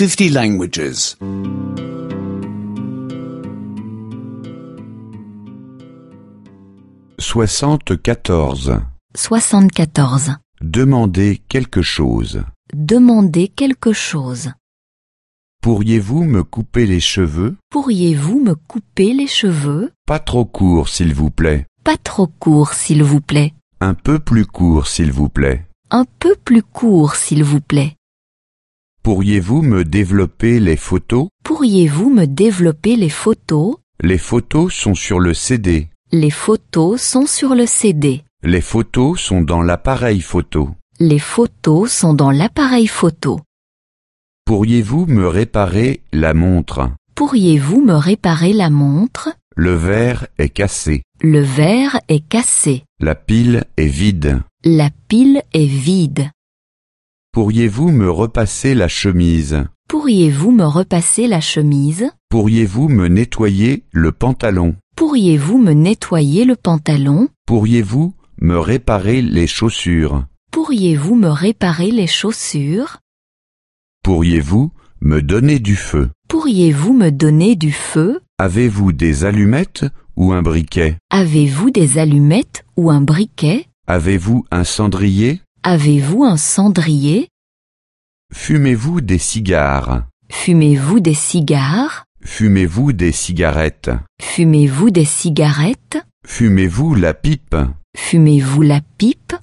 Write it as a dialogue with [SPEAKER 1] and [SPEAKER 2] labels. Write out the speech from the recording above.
[SPEAKER 1] 50 languages.
[SPEAKER 2] 74.
[SPEAKER 3] 74.
[SPEAKER 2] Demandez quelque chose.
[SPEAKER 3] Demandez quelque chose.
[SPEAKER 2] Pourriez-vous me couper les cheveux?
[SPEAKER 3] Pourriez-vous me couper les cheveux?
[SPEAKER 2] Pas trop court, s'il vous plaît.
[SPEAKER 3] Pas trop court, s'il vous plaît.
[SPEAKER 2] Un peu plus court, s'il vous plaît.
[SPEAKER 3] Un peu plus court, s'il vous plaît.
[SPEAKER 2] Pourriez-vous me développer les photos?
[SPEAKER 3] Pourriez-vous me développer les photos?
[SPEAKER 2] Les photos sont sur le CD.
[SPEAKER 3] Les photos sont sur le CD.
[SPEAKER 2] Les photos sont dans l'appareil photo.
[SPEAKER 3] Les photos sont dans l'appareil photo.
[SPEAKER 2] Pourriez-vous me réparer la montre?
[SPEAKER 3] Pourriez-vous me réparer la montre?
[SPEAKER 2] Le verre est cassé.
[SPEAKER 3] Le verre est cassé.
[SPEAKER 2] La pile est vide.
[SPEAKER 3] La pile est vide.
[SPEAKER 2] Pourriez-vous me repasser la chemise?
[SPEAKER 3] Pourriez-vous me repasser la chemise?
[SPEAKER 2] Pourriez-vous me nettoyer le pantalon?
[SPEAKER 3] Pourriez-vous me nettoyer le pantalon?
[SPEAKER 2] Pourriez-vous me réparer les chaussures?
[SPEAKER 3] Pourriez-vous me réparer les chaussures?
[SPEAKER 2] Pourriez-vous me donner du feu?
[SPEAKER 3] Pourriez-vous me donner du feu?
[SPEAKER 2] Avez-vous des allumettes ou un briquet?
[SPEAKER 3] Avez-vous des allumettes ou un briquet?
[SPEAKER 2] Avez-vous un cendrier?
[SPEAKER 3] Avez-vous un cendrier?
[SPEAKER 2] Fumez-vous des cigares?
[SPEAKER 3] Fumez-vous des cigares?
[SPEAKER 2] Fumez-vous des cigarettes?
[SPEAKER 3] Fumez-vous des cigarettes?
[SPEAKER 2] Fumez-vous la pipe?
[SPEAKER 3] Fumez-vous la pipe?